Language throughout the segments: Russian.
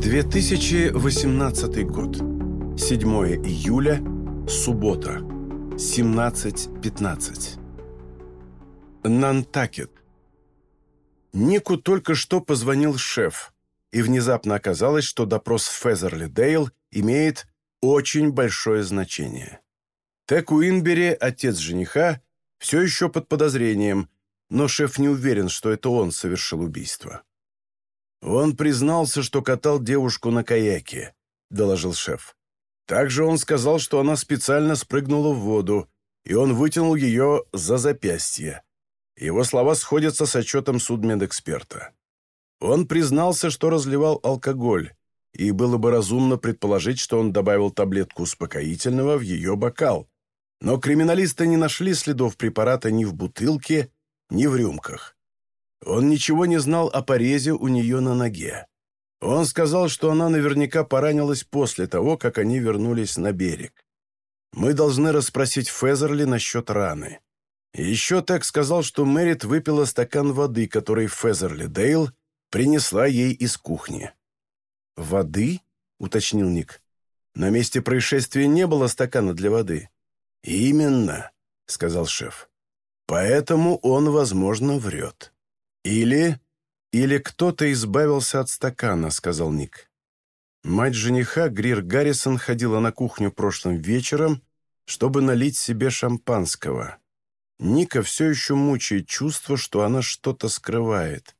2018 год. 7 июля. Суббота. 17.15. Нантакет. Нику только что позвонил шеф, и внезапно оказалось, что допрос Фезерли Дейл имеет очень большое значение. Тек Уинбери, отец жениха, все еще под подозрением, но шеф не уверен, что это он совершил убийство. «Он признался, что катал девушку на каяке», — доложил шеф. Также он сказал, что она специально спрыгнула в воду, и он вытянул ее за запястье. Его слова сходятся с отчетом судмедэксперта. Он признался, что разливал алкоголь, и было бы разумно предположить, что он добавил таблетку успокоительного в ее бокал. Но криминалисты не нашли следов препарата ни в бутылке, ни в рюмках. Он ничего не знал о порезе у нее на ноге. Он сказал, что она наверняка поранилась после того, как они вернулись на берег. Мы должны расспросить Фезерли насчет раны. еще Тек сказал, что Мэрит выпила стакан воды, который Фезерли Дейл принесла ей из кухни. «Воды?» — уточнил Ник. «На месте происшествия не было стакана для воды». «Именно», — сказал шеф. «Поэтому он, возможно, врет». «Или... или кто-то избавился от стакана», — сказал Ник. Мать жениха, Грир Гаррисон, ходила на кухню прошлым вечером, чтобы налить себе шампанского. Ника все еще мучает чувство, что она что-то скрывает.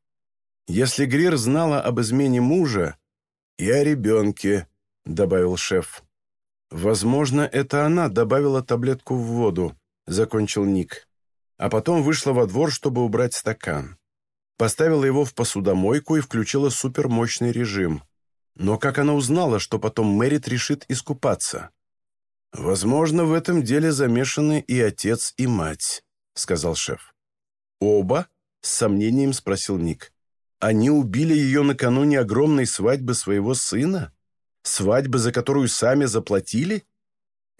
Если Грир знала об измене мужа и о ребенке, — добавил шеф. «Возможно, это она добавила таблетку в воду», — закончил Ник. А потом вышла во двор, чтобы убрать стакан поставила его в посудомойку и включила супермощный режим. Но как она узнала, что потом Мэрит решит искупаться? «Возможно, в этом деле замешаны и отец, и мать», — сказал шеф. «Оба?» — с сомнением спросил Ник. «Они убили ее накануне огромной свадьбы своего сына? Свадьбы, за которую сами заплатили?»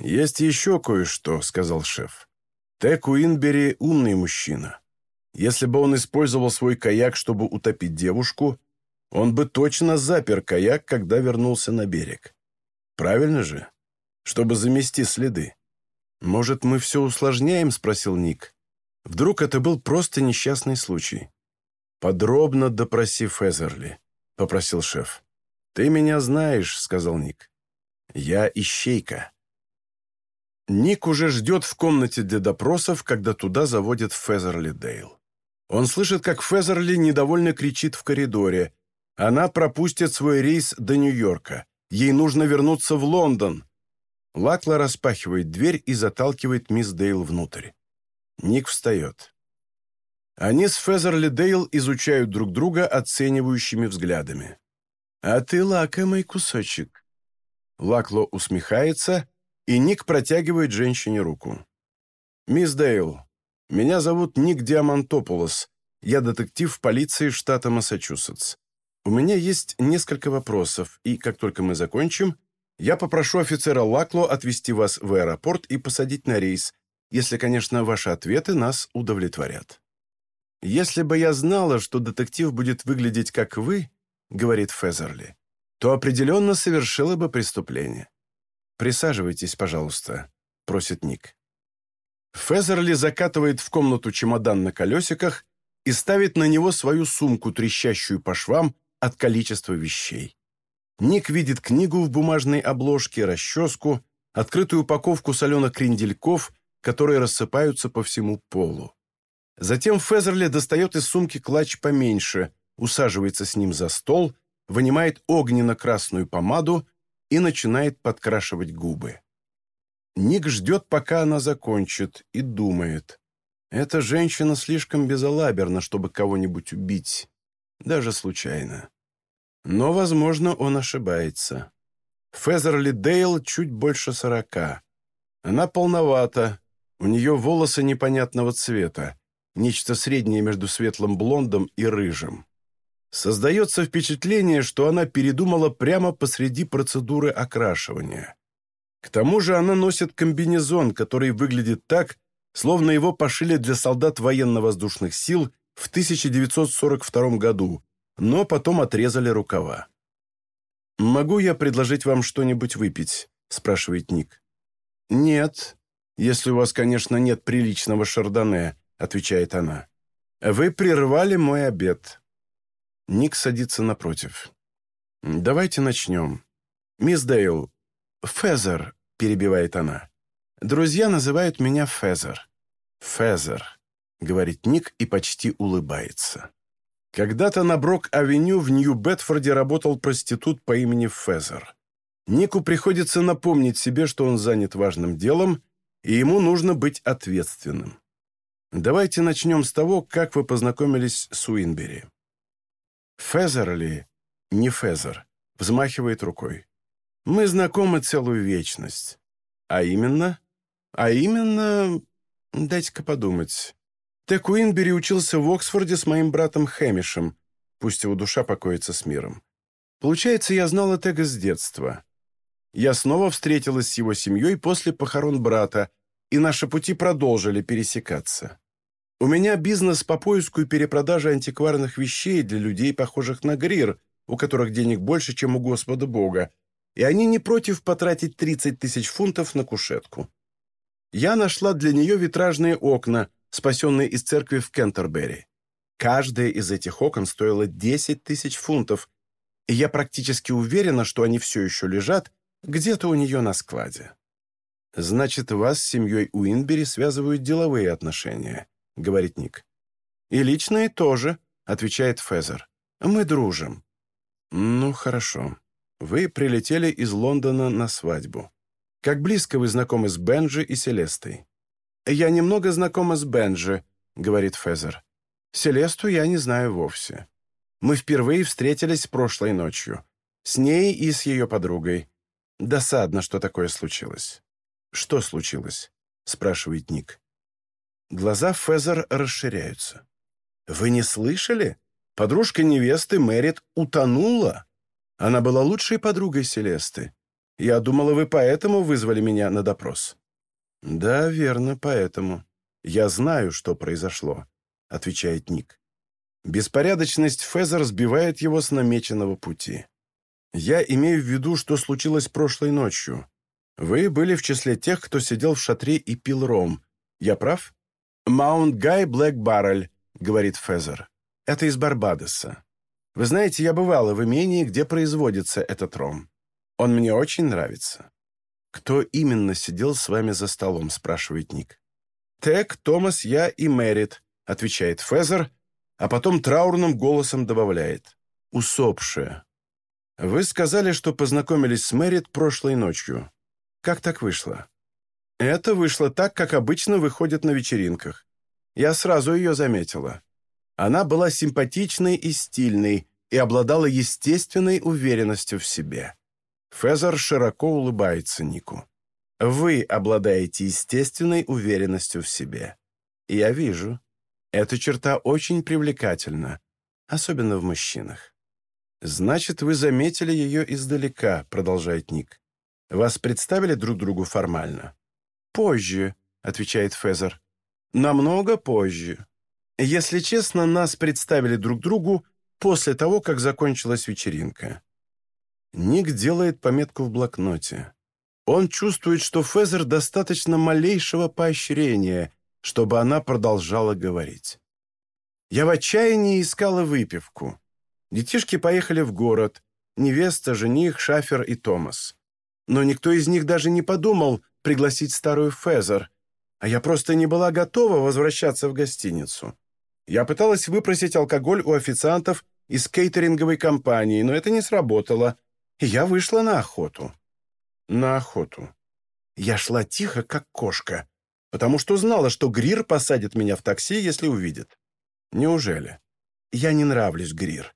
«Есть еще кое-что», — сказал шеф. «Тек Уинбери — умный мужчина. Если бы он использовал свой каяк, чтобы утопить девушку, он бы точно запер каяк, когда вернулся на берег. Правильно же? Чтобы замести следы. «Может, мы все усложняем?» – спросил Ник. Вдруг это был просто несчастный случай. «Подробно допроси Фезерли», – попросил шеф. «Ты меня знаешь», – сказал Ник. «Я ищейка». Ник уже ждет в комнате для допросов, когда туда заводят Фезерли Дейл. Он слышит, как Фезерли недовольно кричит в коридоре. Она пропустит свой рейс до Нью-Йорка. Ей нужно вернуться в Лондон. Лакла распахивает дверь и заталкивает мисс Дейл внутрь. Ник встает. Они с Фезерли Дейл изучают друг друга оценивающими взглядами. «А ты лакомый кусочек». Лакло усмехается, и Ник протягивает женщине руку. «Мисс Дейл, меня зовут Ник Диамантополос. Я детектив полиции штата Массачусетс. У меня есть несколько вопросов, и как только мы закончим, я попрошу офицера Лакло отвезти вас в аэропорт и посадить на рейс, если, конечно, ваши ответы нас удовлетворят. Если бы я знала, что детектив будет выглядеть как вы, говорит Фезерли, то определенно совершила бы преступление. Присаживайтесь, пожалуйста, просит Ник. Фезерли закатывает в комнату чемодан на колесиках и ставит на него свою сумку, трещащую по швам от количества вещей. Ник видит книгу в бумажной обложке, расческу, открытую упаковку соленых крендельков, которые рассыпаются по всему полу. Затем Фезерли достает из сумки клатч поменьше, усаживается с ним за стол, вынимает огненно-красную помаду и начинает подкрашивать губы. Ник ждет, пока она закончит, и думает. Эта женщина слишком безалаберна, чтобы кого-нибудь убить, даже случайно. Но, возможно, он ошибается. Фезерли Дейл чуть больше сорока. Она полновата, у нее волосы непонятного цвета, нечто среднее между светлым блондом и рыжим. Создается впечатление, что она передумала прямо посреди процедуры окрашивания. К тому же она носит комбинезон, который выглядит так, словно его пошили для солдат военно-воздушных сил в 1942 году, но потом отрезали рукава. «Могу я предложить вам что-нибудь выпить?» – спрашивает Ник. «Нет, если у вас, конечно, нет приличного шардоне», – отвечает она. «Вы прервали мой обед». Ник садится напротив. «Давайте начнем. Мисс Дейл, Фезер», – перебивает она. «Друзья называют меня Фезер». «Фезер», — говорит Ник и почти улыбается. Когда-то на Брок-авеню в Нью-Бетфорде работал проститут по имени Фезер. Нику приходится напомнить себе, что он занят важным делом, и ему нужно быть ответственным. Давайте начнем с того, как вы познакомились с Уинбери. Фезер ли? Не Фезер. Взмахивает рукой. Мы знакомы целую вечность. А именно? А именно... Дайте-ка подумать. Тек Уинбери учился в Оксфорде с моим братом Хэмишем. Пусть его душа покоится с миром. Получается, я знала Тега с детства. Я снова встретилась с его семьей после похорон брата, и наши пути продолжили пересекаться. У меня бизнес по поиску и перепродаже антикварных вещей для людей, похожих на Грир, у которых денег больше, чем у Господа Бога, и они не против потратить 30 тысяч фунтов на кушетку. Я нашла для нее витражные окна, спасенные из церкви в Кентербери. Каждая из этих окон стоила 10 тысяч фунтов, и я практически уверена, что они все еще лежат где-то у нее на складе. «Значит, вас с семьей Уинбери связывают деловые отношения», — говорит Ник. «И личные тоже», — отвечает Фезер. «Мы дружим». «Ну, хорошо. Вы прилетели из Лондона на свадьбу. Как близко вы знакомы с Бенджи и Селестой?» «Я немного знакома с Бенджи», — говорит Фезер. «Селесту я не знаю вовсе. Мы впервые встретились прошлой ночью. С ней и с ее подругой. Досадно, что такое случилось». «Что случилось?» — спрашивает Ник. Глаза Фезер расширяются. «Вы не слышали? Подружка невесты Мэрит утонула. Она была лучшей подругой Селесты. Я думала, вы поэтому вызвали меня на допрос». «Да, верно, поэтому. Я знаю, что произошло», — отвечает Ник. Беспорядочность Фезер сбивает его с намеченного пути. «Я имею в виду, что случилось прошлой ночью. Вы были в числе тех, кто сидел в шатре и пил ром. Я прав?» «Маунт Гай Блэк Баррель», — говорит Фезер. «Это из Барбадоса. Вы знаете, я бывала в имении, где производится этот ром. Он мне очень нравится. «Кто именно сидел с вами за столом?» – спрашивает Ник. «Тек, Томас, я и Мэрит», – отвечает Фезер, а потом траурным голосом добавляет. «Усопшая». «Вы сказали, что познакомились с Мэрит прошлой ночью. Как так вышло?» «Это вышло так, как обычно выходит на вечеринках. Я сразу ее заметила. Она была симпатичной и стильной и обладала естественной уверенностью в себе. Фезер широко улыбается Нику. «Вы обладаете естественной уверенностью в себе. Я вижу. Эта черта очень привлекательна, особенно в мужчинах. «Значит, вы заметили ее издалека», — продолжает Ник. «Вас представили друг другу формально?» «Позже», — отвечает Фезер. «Намного позже. Если честно, нас представили друг другу после того, как закончилась вечеринка. Ник делает пометку в блокноте. Он чувствует, что Фезер достаточно малейшего поощрения, чтобы она продолжала говорить. «Я в отчаянии искала выпивку. Детишки поехали в город. Невеста, жених, шафер и Томас. Но никто из них даже не подумал пригласить старую Фезер, а я просто не была готова возвращаться в гостиницу. Я пыталась выпросить алкоголь у официантов из кейтеринговой компании, но это не сработало, я вышла на охоту. На охоту. Я шла тихо, как кошка, потому что знала, что Грир посадит меня в такси, если увидит. Неужели? Я не нравлюсь Грир.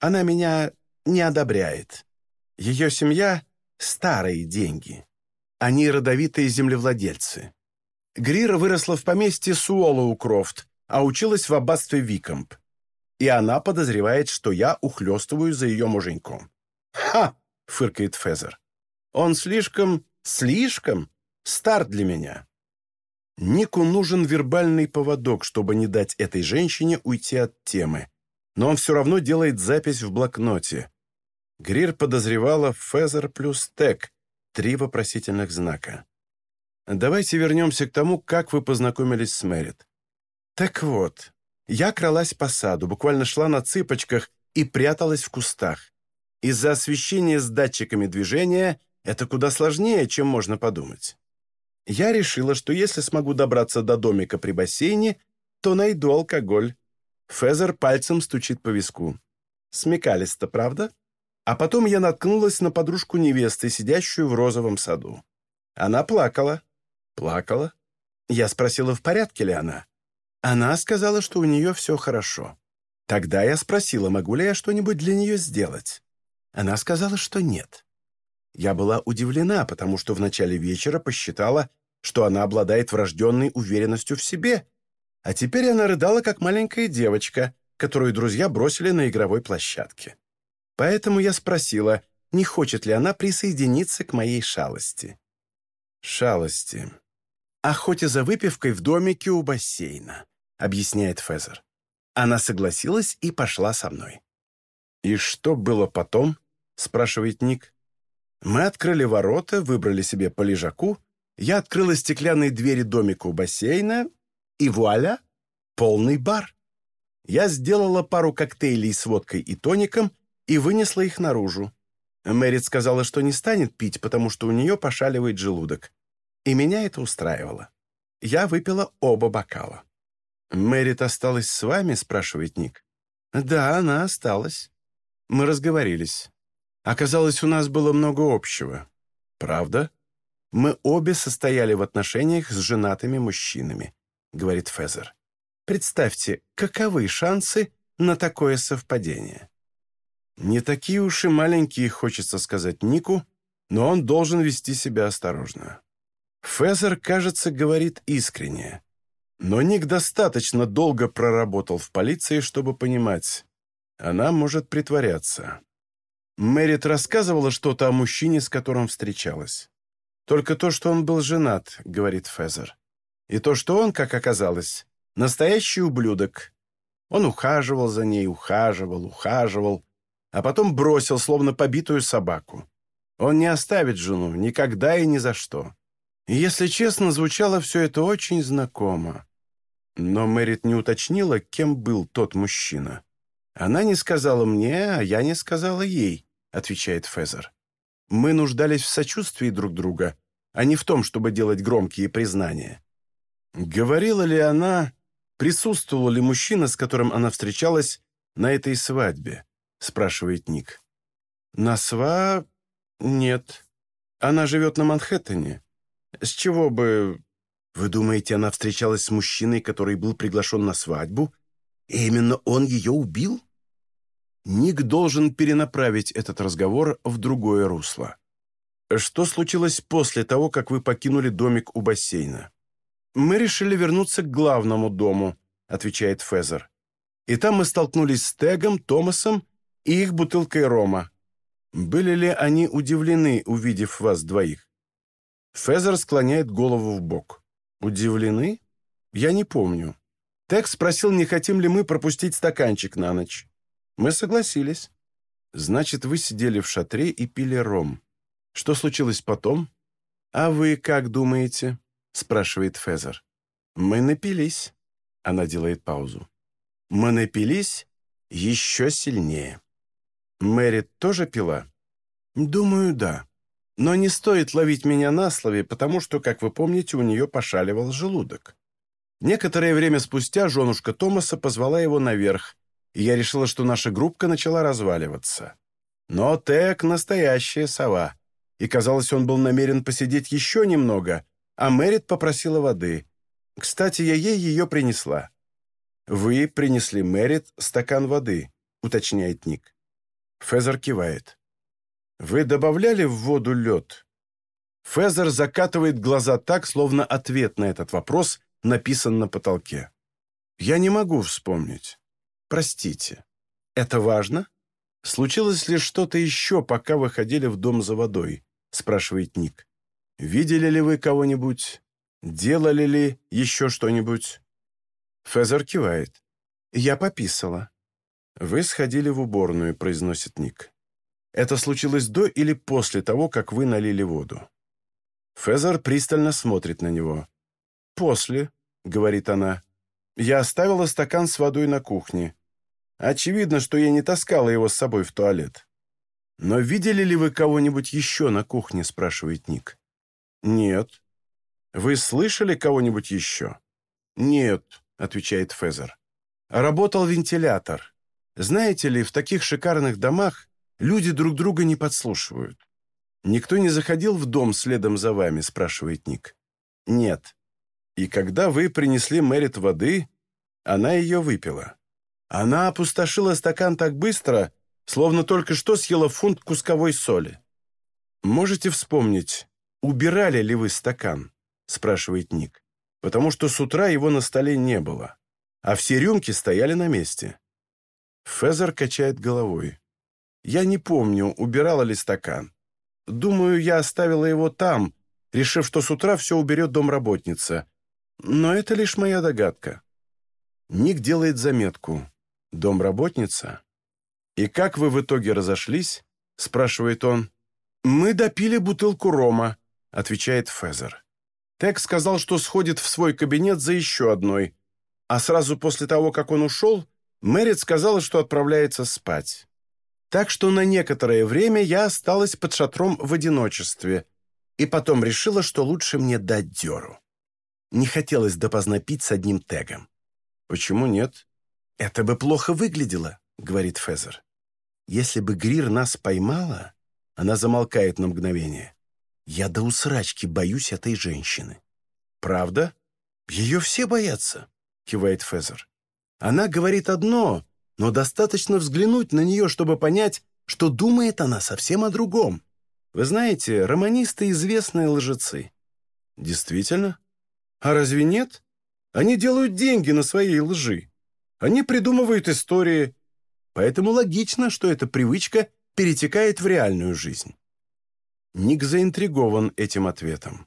Она меня не одобряет. Ее семья — старые деньги. Они родовитые землевладельцы. Грир выросла в поместье Суолоу-Крофт, а училась в аббатстве Викомп. И она подозревает, что я ухлёстываю за ее муженьком. Ха! — фыркает Фезер. «Он слишком, слишком стар для меня». Нику нужен вербальный поводок, чтобы не дать этой женщине уйти от темы. Но он все равно делает запись в блокноте. Грир подозревала Фезер плюс Тек, три вопросительных знака. Давайте вернемся к тому, как вы познакомились с Мэрит. Так вот, я кралась по саду, буквально шла на цыпочках и пряталась в кустах. Из-за освещения с датчиками движения это куда сложнее, чем можно подумать. Я решила, что если смогу добраться до домика при бассейне, то найду алкоголь. Фезер пальцем стучит по виску. Смекалисто, правда? А потом я наткнулась на подружку невесты, сидящую в розовом саду. Она плакала. Плакала. Я спросила, в порядке ли она. Она сказала, что у нее все хорошо. Тогда я спросила, могу ли я что-нибудь для нее сделать. Она сказала, что нет. Я была удивлена, потому что в начале вечера посчитала, что она обладает врожденной уверенностью в себе, а теперь она рыдала, как маленькая девочка, которую друзья бросили на игровой площадке. Поэтому я спросила, не хочет ли она присоединиться к моей шалости. Шалости. Охоте за выпивкой в домике у бассейна. — объясняет Фезер. Она согласилась и пошла со мной. «И что было потом?» — спрашивает Ник. «Мы открыли ворота, выбрали себе по лежаку, я открыла стеклянные двери домика у бассейна, и вуаля, полный бар. Я сделала пару коктейлей с водкой и тоником и вынесла их наружу. Мэрит сказала, что не станет пить, потому что у нее пошаливает желудок. И меня это устраивало. Я выпила оба бокала. «Мэрит осталась с вами?» — спрашивает Ник. «Да, она осталась. Мы разговорились. Оказалось, у нас было много общего. Правда? Мы обе состояли в отношениях с женатыми мужчинами», — говорит Фезер. «Представьте, каковы шансы на такое совпадение?» Не такие уж и маленькие, хочется сказать Нику, но он должен вести себя осторожно. Фезер, кажется, говорит искренне. Но Ник достаточно долго проработал в полиции, чтобы понимать, она может притворяться. Мэрит рассказывала что-то о мужчине, с которым встречалась. «Только то, что он был женат», — говорит Фезер. «И то, что он, как оказалось, настоящий ублюдок. Он ухаживал за ней, ухаживал, ухаживал, а потом бросил, словно побитую собаку. Он не оставит жену никогда и ни за что. Если честно, звучало все это очень знакомо. Но Мэрит не уточнила, кем был тот мужчина. «Она не сказала мне, а я не сказала ей», — отвечает Фезер. «Мы нуждались в сочувствии друг друга, а не в том, чтобы делать громкие признания». Говорила ли она, присутствовал ли мужчина, с которым она встречалась на этой свадьбе? спрашивает Ник. На сва... нет. Она живет на Манхэттене. С чего бы... Вы думаете, она встречалась с мужчиной, который был приглашен на свадьбу, и именно он ее убил? Ник должен перенаправить этот разговор в другое русло. Что случилось после того, как вы покинули домик у бассейна? Мы решили вернуться к главному дому, отвечает Фезер. И там мы столкнулись с Тегом, Томасом и их бутылкой рома. Были ли они удивлены, увидев вас двоих? Фезер склоняет голову в бок. Удивлены? Я не помню. Тек спросил, не хотим ли мы пропустить стаканчик на ночь. Мы согласились. Значит, вы сидели в шатре и пили ром. Что случилось потом? А вы как думаете? Спрашивает Фезер. Мы напились. Она делает паузу. Мы напились еще сильнее. Мэри тоже пила? Думаю, да. Но не стоит ловить меня на слове, потому что, как вы помните, у нее пошаливал желудок. Некоторое время спустя женушка Томаса позвала его наверх, и я решила, что наша группка начала разваливаться. Но Тек — настоящая сова, и, казалось, он был намерен посидеть еще немного, а Мэрит попросила воды. Кстати, я ей ее принесла. «Вы принесли Мэрит стакан воды», — уточняет Ник. Фезер кивает. «Вы добавляли в воду лед?» Фезер закатывает глаза так, словно ответ на этот вопрос написан на потолке. «Я не могу вспомнить. Простите. Это важно? Случилось ли что-то еще, пока вы ходили в дом за водой?» спрашивает Ник. «Видели ли вы кого-нибудь? Делали ли еще что-нибудь?» Фезер кивает. «Я пописала». «Вы сходили в уборную», — произносит Ник. Это случилось до или после того, как вы налили воду?» Фезер пристально смотрит на него. «После», — говорит она. «Я оставила стакан с водой на кухне. Очевидно, что я не таскала его с собой в туалет». «Но видели ли вы кого-нибудь еще на кухне?» — спрашивает Ник. «Нет». «Вы слышали кого-нибудь еще?» «Нет», — отвечает Фезер. «Работал вентилятор. Знаете ли, в таких шикарных домах люди друг друга не подслушивают». «Никто не заходил в дом следом за вами?» — спрашивает Ник. «Нет. И когда вы принесли Мэрит воды, она ее выпила. Она опустошила стакан так быстро, словно только что съела фунт кусковой соли. Можете вспомнить, убирали ли вы стакан?» — спрашивает Ник. «Потому что с утра его на столе не было, а все рюмки стояли на месте». Фезер качает головой. «Я не помню, убирала ли стакан. Думаю, я оставила его там, решив, что с утра все уберет домработница. Но это лишь моя догадка». Ник делает заметку. «Домработница?» «И как вы в итоге разошлись?» — спрашивает он. «Мы допили бутылку рома», — отвечает Фезер. Тек сказал, что сходит в свой кабинет за еще одной, а сразу после того, как он ушел, Мэрит сказала, что отправляется спать. Так что на некоторое время я осталась под шатром в одиночестве и потом решила, что лучше мне дать дёру. Не хотелось допоздна пить с одним тегом. «Почему нет?» «Это бы плохо выглядело», — говорит Фезер. «Если бы Грир нас поймала...» Она замолкает на мгновение. «Я до усрачки боюсь этой женщины». «Правда? Ее все боятся», — кивает Фезер. «Она говорит одно, но достаточно взглянуть на нее, чтобы понять, что думает она совсем о другом. Вы знаете, романисты — известные лжецы». «Действительно? А разве нет? Они делают деньги на своей лжи. Они придумывают истории. Поэтому логично, что эта привычка перетекает в реальную жизнь». Ник заинтригован этим ответом.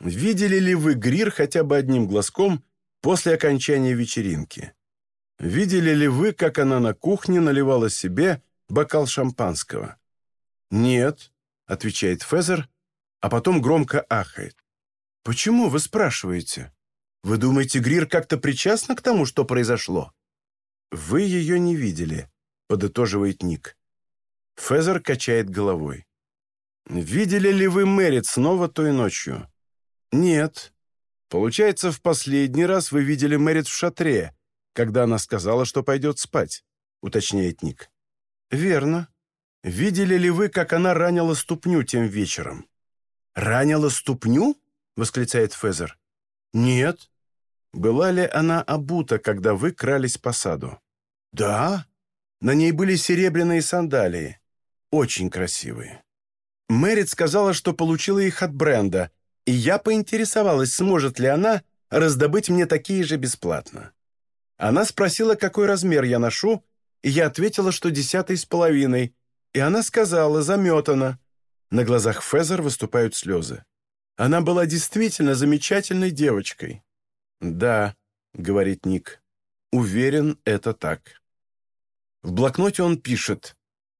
«Видели ли вы Грир хотя бы одним глазком после окончания вечеринки?» Видели ли вы, как она на кухне наливала себе бокал шампанского?» «Нет», — отвечает Фезер, а потом громко ахает. «Почему вы спрашиваете? Вы думаете, Грир как-то причастна к тому, что произошло?» «Вы ее не видели», — подытоживает Ник. Фезер качает головой. «Видели ли вы Мэрит снова той ночью?» «Нет». «Получается, в последний раз вы видели Мэрит в шатре, когда она сказала, что пойдет спать», — уточняет Ник. «Верно. Видели ли вы, как она ранила ступню тем вечером?» «Ранила ступню?» — восклицает Фезер. «Нет». «Была ли она обута, когда вы крались по саду?» «Да. На ней были серебряные сандалии. Очень красивые. Мэрит сказала, что получила их от бренда, и я поинтересовалась, сможет ли она раздобыть мне такие же бесплатно. Она спросила, какой размер я ношу, и я ответила, что десятый с половиной, и она сказала, заметана. На глазах Фезер выступают слезы. Она была действительно замечательной девочкой. «Да», — говорит Ник, — «уверен, это так». В блокноте он пишет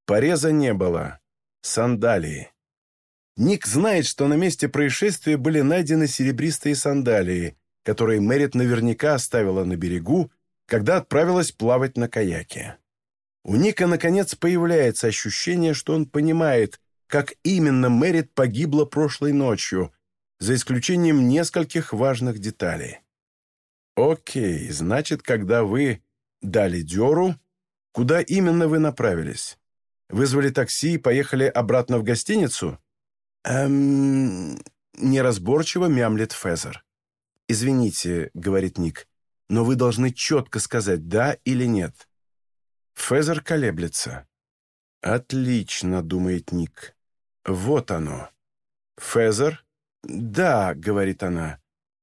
«Пореза не было. Сандалии». Ник знает, что на месте происшествия были найдены серебристые сандалии, которые Мэрит наверняка оставила на берегу, когда отправилась плавать на каяке. У Ника, наконец, появляется ощущение, что он понимает, как именно Мэрит погибла прошлой ночью, за исключением нескольких важных деталей. «Окей, значит, когда вы дали дёру, куда именно вы направились? Вызвали такси и поехали обратно в гостиницу?» «Эм...» — неразборчиво мямлет Фезер. «Извините», — говорит Ник, но вы должны четко сказать «да» или «нет». Фезер колеблется. «Отлично», — думает Ник. «Вот оно». «Фезер?» «Да», — говорит она.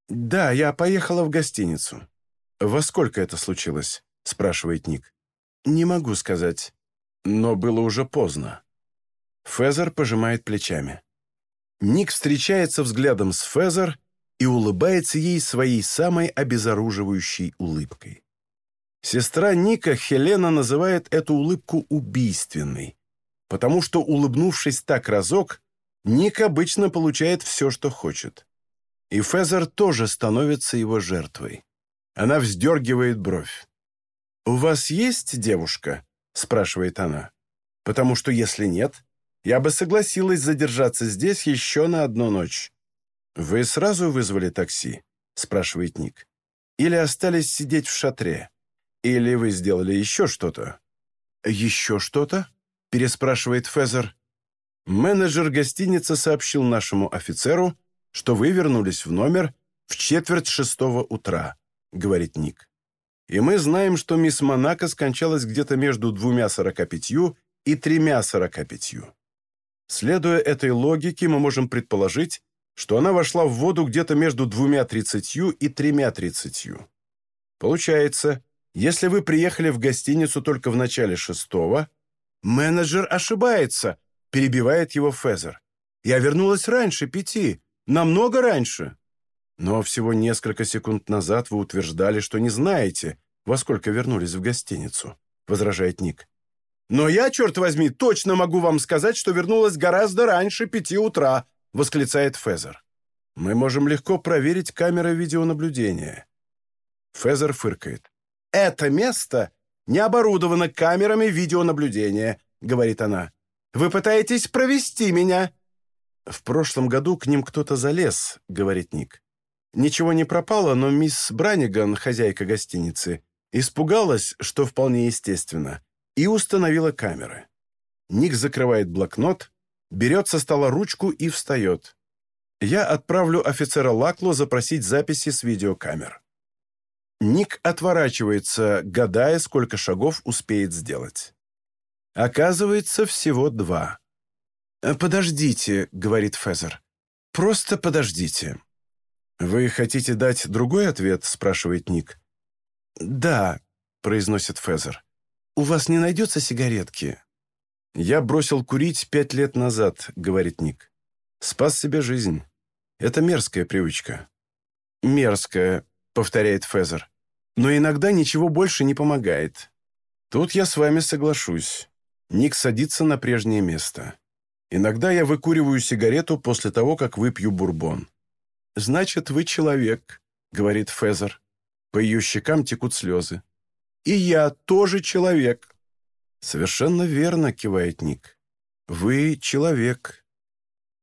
«Да, я поехала в гостиницу». «Во сколько это случилось?» — спрашивает Ник. «Не могу сказать. Но было уже поздно». Фезер пожимает плечами. Ник встречается взглядом с Фезер и улыбается ей своей самой обезоруживающей улыбкой. Сестра Ника Хелена называет эту улыбку убийственной. потому что, улыбнувшись так разок, Ник обычно получает все, что хочет. И Фезер тоже становится его жертвой. Она вздергивает бровь. «У вас есть девушка?» — спрашивает она. «Потому что если нет, я бы согласилась задержаться здесь еще на одну ночь». «Вы сразу вызвали такси?» — спрашивает Ник. «Или остались сидеть в шатре? Или вы сделали еще что-то?» «Еще что-то?» — переспрашивает Фезер. Менеджер гостиницы сообщил нашему офицеру, что вы вернулись в номер в четверть шестого утра, говорит Ник. И мы знаем, что мисс Монако скончалась где-то между двумя сорока пятью и тремя сорока пятью. Следуя этой логике, мы можем предположить, что она вошла в воду где-то между двумя тридцатью и тремя тридцатью. Получается, если вы приехали в гостиницу только в начале шестого, менеджер ошибается, перебивает его Фезер. Я вернулась раньше пяти, намного раньше. Но всего несколько секунд назад вы утверждали, что не знаете, во сколько вернулись в гостиницу, возражает Ник. Но я, черт возьми, точно могу вам сказать, что вернулась гораздо раньше пяти утра, восклицает Фезер. Мы можем легко проверить камеры видеонаблюдения. Фезер фыркает. «Это место не оборудовано камерами видеонаблюдения», — говорит она. Вы пытаетесь провести меня!» «В прошлом году к ним кто-то залез», — говорит Ник. «Ничего не пропало, но мисс Браниган, хозяйка гостиницы, испугалась, что вполне естественно, и установила камеры. Ник закрывает блокнот, берет со стола ручку и встает. Я отправлю офицера Лакло запросить записи с видеокамер. Ник отворачивается, гадая, сколько шагов успеет сделать. Оказывается, всего два. «Э, «Подождите», — говорит Фезер. «Просто подождите». «Вы хотите дать другой ответ?» — спрашивает Ник. «Да», — произносит Фезер. «У вас не найдется сигаретки?» «Я бросил курить пять лет назад», — говорит Ник. «Спас себе жизнь. Это мерзкая привычка». «Мерзкая», — повторяет Фезер. «Но иногда ничего больше не помогает. Тут я с вами соглашусь. Ник садится на прежнее место. Иногда я выкуриваю сигарету после того, как выпью бурбон. «Значит, вы человек», — говорит Фезер. По ее щекам текут слезы. «И я тоже человек». «Совершенно верно», — кивает Ник. «Вы человек».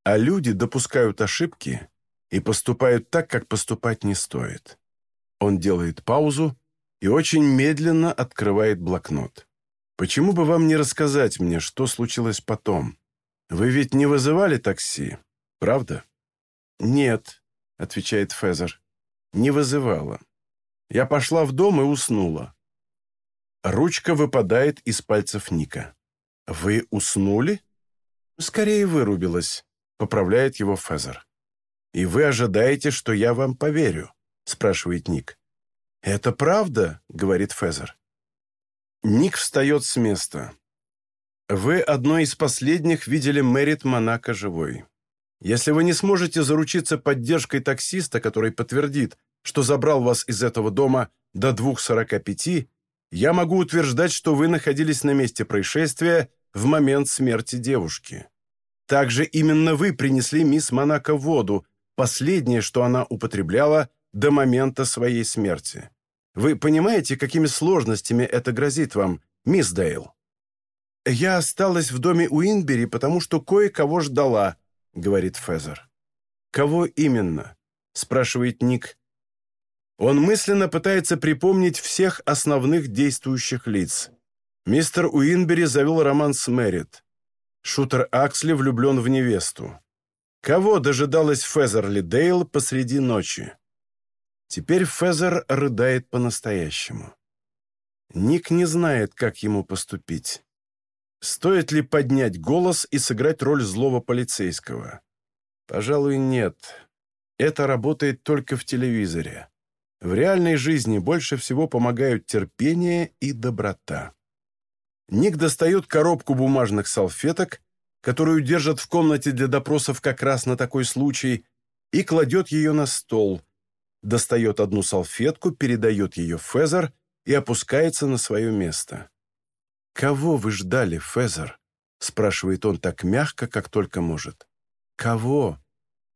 А люди допускают ошибки и поступают так, как поступать не стоит. Он делает паузу и очень медленно открывает блокнот. Почему бы вам не рассказать мне, что случилось потом? Вы ведь не вызывали такси, правда? Нет, отвечает Фезер. Не вызывала. Я пошла в дом и уснула. Ручка выпадает из пальцев Ника. «Вы уснули?» «Скорее вырубилась», — поправляет его Фезер. «И вы ожидаете, что я вам поверю?» — спрашивает Ник. «Это правда?» — говорит Фезер. Ник встает с места. Вы одной из последних видели Мэрит Монако живой. Если вы не сможете заручиться поддержкой таксиста, который подтвердит, что забрал вас из этого дома до 2.45, я могу утверждать, что вы находились на месте происшествия в момент смерти девушки. Также именно вы принесли мисс Монако воду, последнее, что она употребляла до момента своей смерти. Вы понимаете, какими сложностями это грозит вам, мисс Дейл?» «Я осталась в доме Уинбери, потому что кое-кого ждала», — говорит Фезер. «Кого именно?» — спрашивает Ник. Он мысленно пытается припомнить всех основных действующих лиц. Мистер Уинбери завел роман с Мэрит. Шутер Аксли влюблен в невесту. Кого дожидалась Фезерли Дейл посреди ночи? Теперь Фезер рыдает по-настоящему. Ник не знает, как ему поступить. Стоит ли поднять голос и сыграть роль злого полицейского? Пожалуй, нет. Это работает только в телевизоре. В реальной жизни больше всего помогают терпение и доброта. Ник достает коробку бумажных салфеток, которую держат в комнате для допросов как раз на такой случай, и кладет ее на стол, достает одну салфетку, передает ее Фезер и опускается на свое место. «Кого вы ждали, Фезер?» — спрашивает он так мягко, как только может. «Кого?»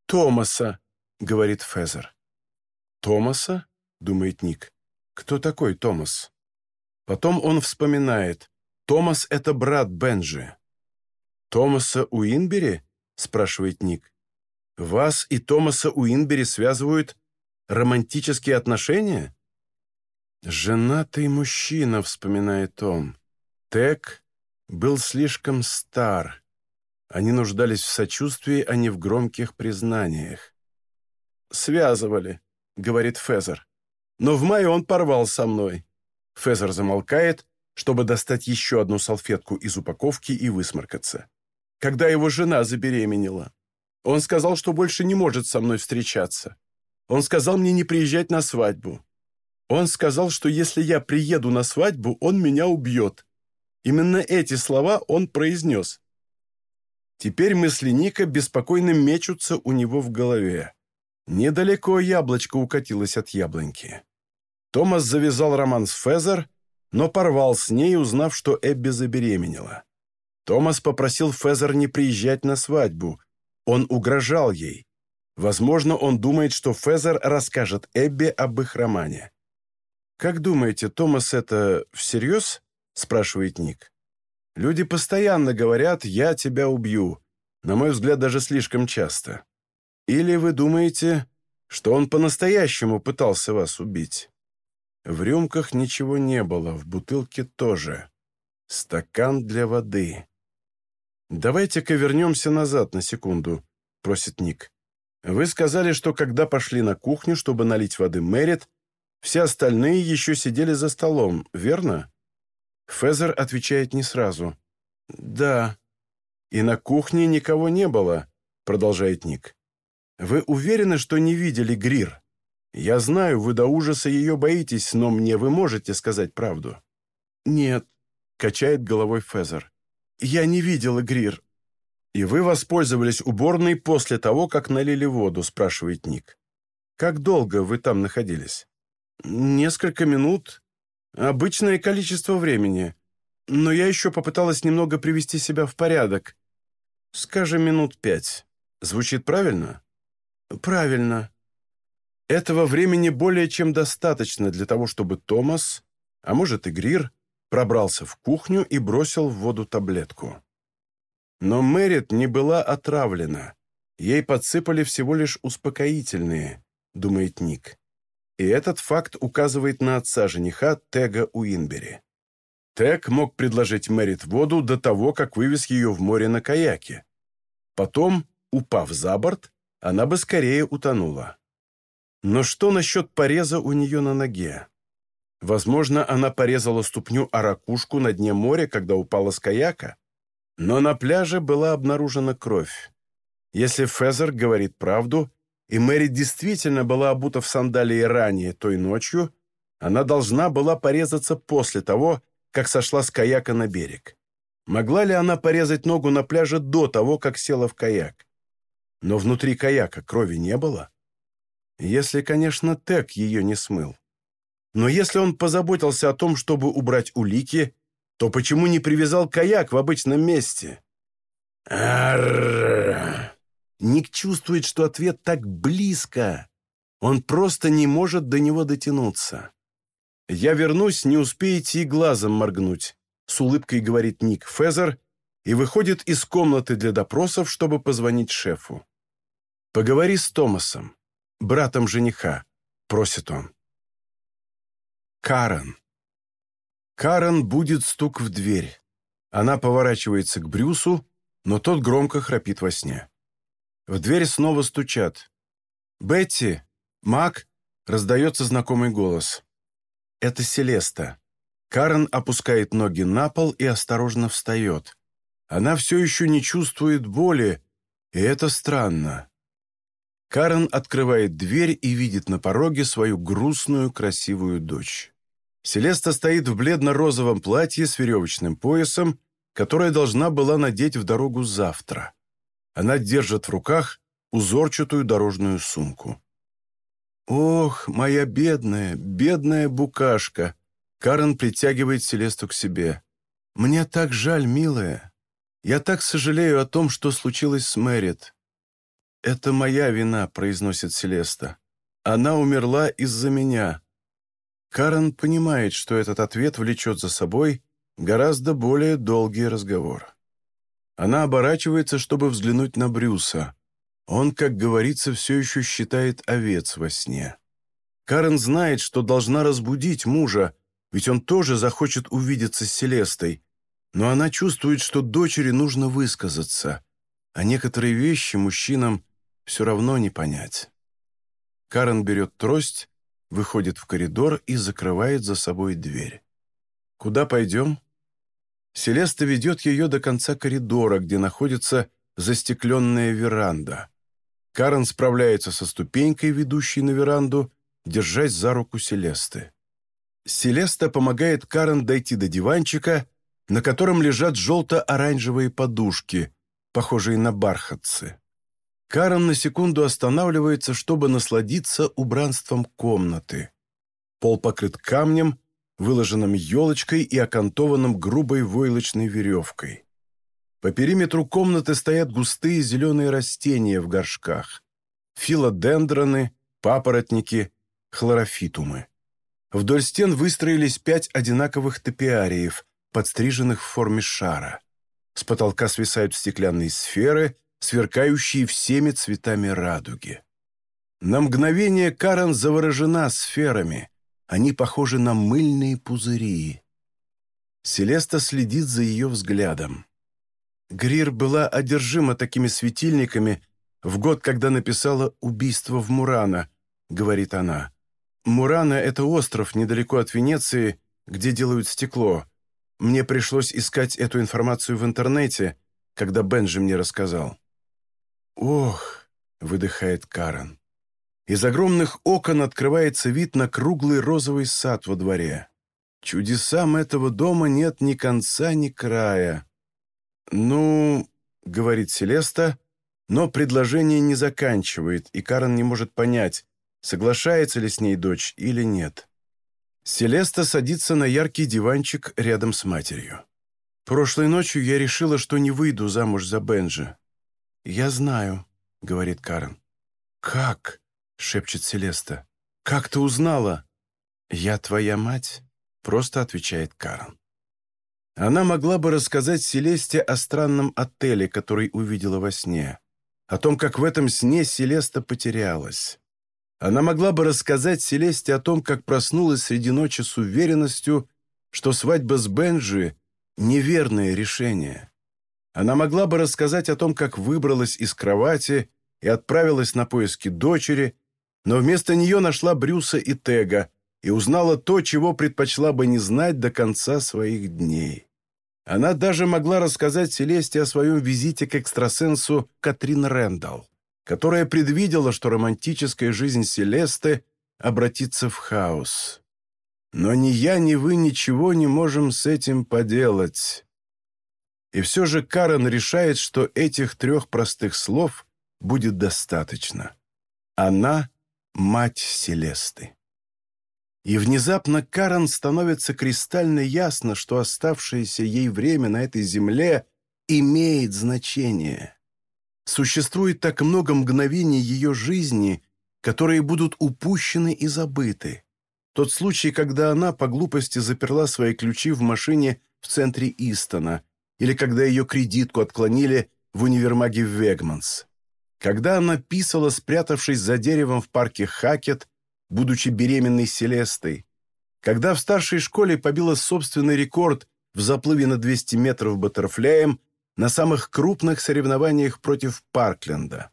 «Томаса», — говорит Фезер. «Томаса?» — думает Ник. «Кто такой Томас?» Потом он вспоминает. «Томас — это брат Бенджи». «Томаса Уинбери?» — спрашивает Ник. «Вас и Томаса Уинбери связывают романтические отношения?» «Женатый мужчина», — вспоминает он. Тек был слишком стар. Они нуждались в сочувствии, а не в громких признаниях. «Связывали», — говорит Фезер. «Но в мае он порвал со мной». Фезер замолкает, чтобы достать еще одну салфетку из упаковки и высморкаться. Когда его жена забеременела. Он сказал, что больше не может со мной встречаться. Он сказал мне не приезжать на свадьбу. Он сказал, что если я приеду на свадьбу, он меня убьет. Именно эти слова он произнес. Теперь мысли Ника беспокойно мечутся у него в голове. Недалеко яблочко укатилось от яблоньки. Томас завязал роман с Фезер, но порвал с ней, узнав, что Эбби забеременела. Томас попросил Фезер не приезжать на свадьбу. Он угрожал ей. Возможно, он думает, что Фезер расскажет Эбби об их романе. «Как думаете, Томас это всерьез?» – спрашивает Ник. «Люди постоянно говорят «я тебя убью», на мой взгляд, даже слишком часто. Или вы думаете, что он по-настоящему пытался вас убить?» В рюмках ничего не было, в бутылке тоже. Стакан для воды. «Давайте-ка вернемся назад на секунду», — просит Ник. «Вы сказали, что когда пошли на кухню, чтобы налить воды Мэрит, все остальные еще сидели за столом, верно?» Фезер отвечает не сразу. «Да». «И на кухне никого не было», — продолжает Ник. «Вы уверены, что не видели Грир?» «Я знаю, вы до ужаса ее боитесь, но мне вы можете сказать правду». «Нет», — качает головой Фезер. «Я не видела Грир». «И вы воспользовались уборной после того, как налили воду?» – спрашивает Ник. «Как долго вы там находились?» «Несколько минут. Обычное количество времени. Но я еще попыталась немного привести себя в порядок. Скажем, минут пять. Звучит правильно?» «Правильно», этого времени более чем достаточно для того, чтобы Томас, а может и Грир, пробрался в кухню и бросил в воду таблетку. Но Мэрит не была отравлена. Ей подсыпали всего лишь успокоительные, думает Ник. И этот факт указывает на отца жениха Тега Уинбери. Тег мог предложить Мэрит воду до того, как вывез ее в море на каяке. Потом, упав за борт, она бы скорее утонула. Но что насчет пореза у нее на ноге? Возможно, она порезала ступню о ракушку на дне моря, когда упала с каяка. Но на пляже была обнаружена кровь. Если Фезер говорит правду, и Мэри действительно была обута в сандалии ранее той ночью, она должна была порезаться после того, как сошла с каяка на берег. Могла ли она порезать ногу на пляже до того, как села в каяк? Но внутри каяка крови не было. Если, конечно, Тек ее не смыл. Но если он позаботился о том, чтобы убрать улики, то почему не привязал каяк в обычном месте? Ник чувствует, что ответ так близко. Он просто не может до него дотянуться. «Я вернусь, не успеете и глазом моргнуть», — с улыбкой говорит Ник Фезер и выходит из комнаты для допросов, чтобы позвонить шефу. «Поговори с Томасом братом жениха», — просит он. Карен. Карен будет стук в дверь. Она поворачивается к Брюсу, но тот громко храпит во сне. В дверь снова стучат. «Бетти! Мак!» — раздается знакомый голос. Это Селеста. Карен опускает ноги на пол и осторожно встает. Она все еще не чувствует боли, и это странно. Карен открывает дверь и видит на пороге свою грустную, красивую дочь. Селеста стоит в бледно-розовом платье с веревочным поясом, которое должна была надеть в дорогу завтра. Она держит в руках узорчатую дорожную сумку. «Ох, моя бедная, бедная букашка!» Карен притягивает Селесту к себе. «Мне так жаль, милая. «Я так сожалею о том, что случилось с Мэрит». «Это моя вина», — произносит Селеста. «Она умерла из-за меня». Карен понимает, что этот ответ влечет за собой гораздо более долгий разговор. Она оборачивается, чтобы взглянуть на Брюса. Он, как говорится, все еще считает овец во сне. Карен знает, что должна разбудить мужа, ведь он тоже захочет увидеться с Селестой, но она чувствует, что дочери нужно высказаться, а некоторые вещи мужчинам все равно не понять. Карен берет трость, выходит в коридор и закрывает за собой дверь. «Куда пойдем?» Селеста ведет ее до конца коридора, где находится застекленная веранда. Карен справляется со ступенькой, ведущей на веранду, держась за руку Селесты. Селеста помогает Карен дойти до диванчика, на котором лежат желто-оранжевые подушки, похожие на бархатцы. Карен на секунду останавливается, чтобы насладиться убранством комнаты. Пол покрыт камнем, выложенным елочкой и окантованным грубой войлочной веревкой. По периметру комнаты стоят густые зеленые растения в горшках. Филодендроны, папоротники, хлорофитумы. Вдоль стен выстроились пять одинаковых топиариев, подстриженных в форме шара. С потолка свисают стеклянные сферы, сверкающие всеми цветами радуги. На мгновение Карен заворожена сферами. Они похожи на мыльные пузыри. Селеста следит за ее взглядом. Грир была одержима такими светильниками в год, когда написала «Убийство в Мурана», — говорит она. Мурана — это остров недалеко от Венеции, где делают стекло. Мне пришлось искать эту информацию в интернете, когда Бенджи мне рассказал. «Ох!» — выдыхает Карен. Из огромных окон открывается вид на круглый розовый сад во дворе. Чудесам этого дома нет ни конца, ни края. «Ну...» — говорит Селеста, но предложение не заканчивает, и Карен не может понять, соглашается ли с ней дочь или нет. Селеста садится на яркий диванчик рядом с матерью. «Прошлой ночью я решила, что не выйду замуж за Бенджи». «Я знаю», — говорит Карен. «Как?» — шепчет Селеста. «Как ты узнала?» «Я твоя мать», — просто отвечает Карен. Она могла бы рассказать Селесте о странном отеле, который увидела во сне, о том, как в этом сне Селеста потерялась. Она могла бы рассказать Селесте о том, как проснулась среди ночи с уверенностью, что свадьба с Бенджи — неверное решение. Она могла бы рассказать о том, как выбралась из кровати и отправилась на поиски дочери, но вместо нее нашла Брюса и Тега и узнала то, чего предпочла бы не знать до конца своих дней. Она даже могла рассказать Селесте о своем визите к экстрасенсу Катрин Рэндалл которая предвидела, что романтическая жизнь Селесты обратится в хаос. Но ни я, ни вы ничего не можем с этим поделать. И все же Карен решает, что этих трех простых слов будет достаточно. Она — мать Селесты. И внезапно Карен становится кристально ясно, что оставшееся ей время на этой земле имеет значение. Существует так много мгновений ее жизни, которые будут упущены и забыты. Тот случай, когда она по глупости заперла свои ключи в машине в центре Истона, или когда ее кредитку отклонили в универмаге Вегманс. Когда она писала, спрятавшись за деревом в парке Хакет, будучи беременной Селестой. Когда в старшей школе побила собственный рекорд в заплыве на 200 метров баттерфляем на самых крупных соревнованиях против Паркленда,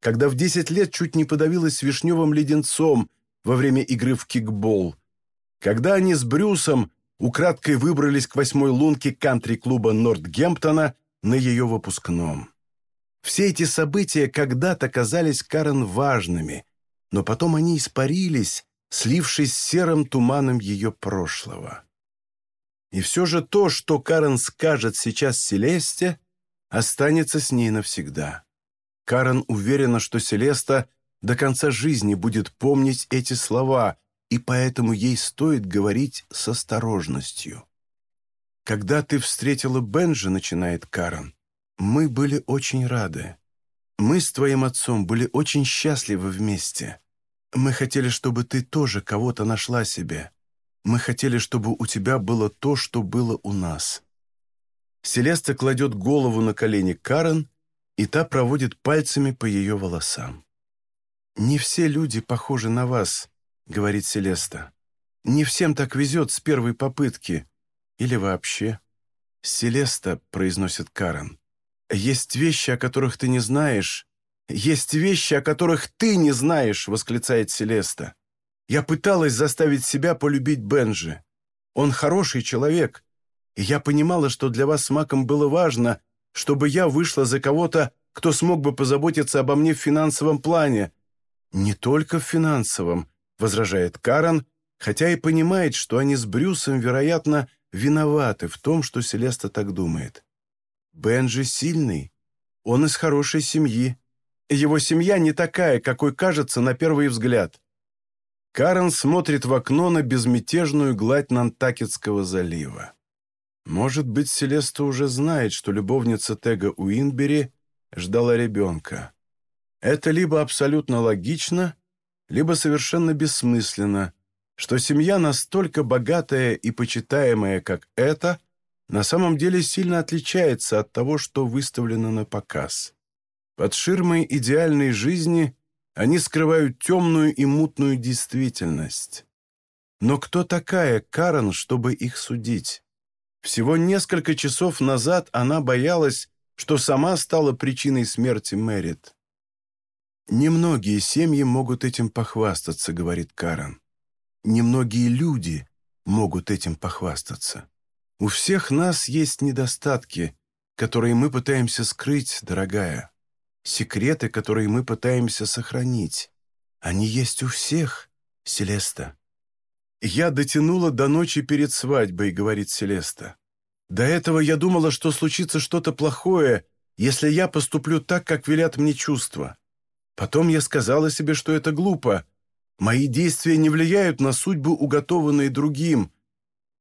когда в 10 лет чуть не подавилась вишневым леденцом во время игры в кикбол, когда они с Брюсом украдкой выбрались к восьмой лунке кантри-клуба Нортгемптона на ее выпускном. Все эти события когда-то казались Карен важными, но потом они испарились, слившись с серым туманом ее прошлого. И все же то, что Карен скажет сейчас Селесте, останется с ней навсегда. Карен уверена, что Селеста до конца жизни будет помнить эти слова, и поэтому ей стоит говорить с осторожностью. «Когда ты встретила Бенджи», — начинает Карен, Мы были очень рады. Мы с твоим отцом были очень счастливы вместе. Мы хотели, чтобы ты тоже кого-то нашла себе. Мы хотели, чтобы у тебя было то, что было у нас». Селеста кладет голову на колени Карен, и та проводит пальцами по ее волосам. «Не все люди похожи на вас», — говорит Селеста. «Не всем так везет с первой попытки. Или вообще». «Селеста», — произносит Карен, — «есть вещи, о которых ты не знаешь, «Есть вещи, о которых ты не знаешь», — восклицает Селеста. «Я пыталась заставить себя полюбить Бенжи. Он хороший человек, и я понимала, что для вас с Маком было важно, чтобы я вышла за кого-то, кто смог бы позаботиться обо мне в финансовом плане». «Не только в финансовом», — возражает Карен, хотя и понимает, что они с Брюсом, вероятно, виноваты в том, что Селеста так думает. «Бенжи сильный, он из хорошей семьи, его семья не такая, какой кажется на первый взгляд. Карен смотрит в окно на безмятежную гладь Нантакетского залива. Может быть, Селеста уже знает, что любовница Тега Уинбери ждала ребенка. Это либо абсолютно логично, либо совершенно бессмысленно, что семья настолько богатая и почитаемая, как эта, на самом деле сильно отличается от того, что выставлено на показ. Под ширмой идеальной жизни они скрывают темную и мутную действительность. Но кто такая Карен, чтобы их судить? Всего несколько часов назад она боялась, что сама стала причиной смерти Мэрит. «Немногие семьи могут этим похвастаться», — говорит Карен. «Немногие люди могут этим похвастаться. У всех нас есть недостатки, которые мы пытаемся скрыть, дорогая секреты, которые мы пытаемся сохранить. Они есть у всех, Селеста. «Я дотянула до ночи перед свадьбой», — говорит Селеста. «До этого я думала, что случится что-то плохое, если я поступлю так, как велят мне чувства. Потом я сказала себе, что это глупо. Мои действия не влияют на судьбу, уготованные другим.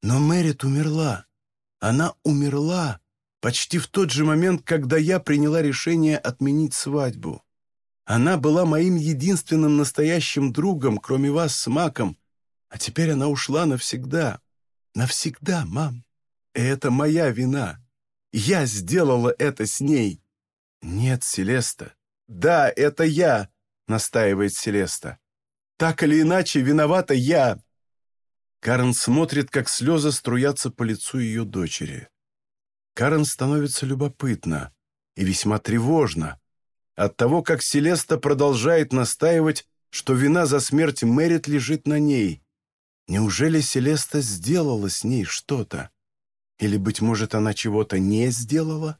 Но Мэрит умерла. Она умерла, почти в тот же момент, когда я приняла решение отменить свадьбу. Она была моим единственным настоящим другом, кроме вас с Маком, а теперь она ушла навсегда. Навсегда, мам. И это моя вина. Я сделала это с ней. Нет, Селеста. Да, это я, настаивает Селеста. Так или иначе, виновата я. Карен смотрит, как слезы струятся по лицу ее дочери. Карен становится любопытно и весьма тревожно от того, как Селеста продолжает настаивать, что вина за смерть Мэрит лежит на ней. Неужели Селеста сделала с ней что-то? Или, быть может, она чего-то не сделала?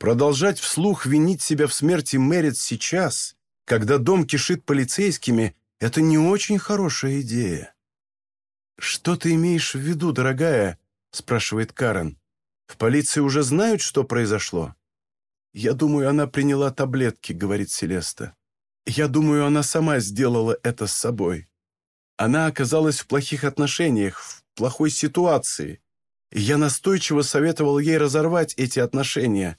Продолжать вслух винить себя в смерти Мэрит сейчас, когда дом кишит полицейскими, это не очень хорошая идея. «Что ты имеешь в виду, дорогая?» — спрашивает Карен. В полиции уже знают, что произошло?» «Я думаю, она приняла таблетки», — говорит Селеста. «Я думаю, она сама сделала это с собой. Она оказалась в плохих отношениях, в плохой ситуации. Я настойчиво советовал ей разорвать эти отношения,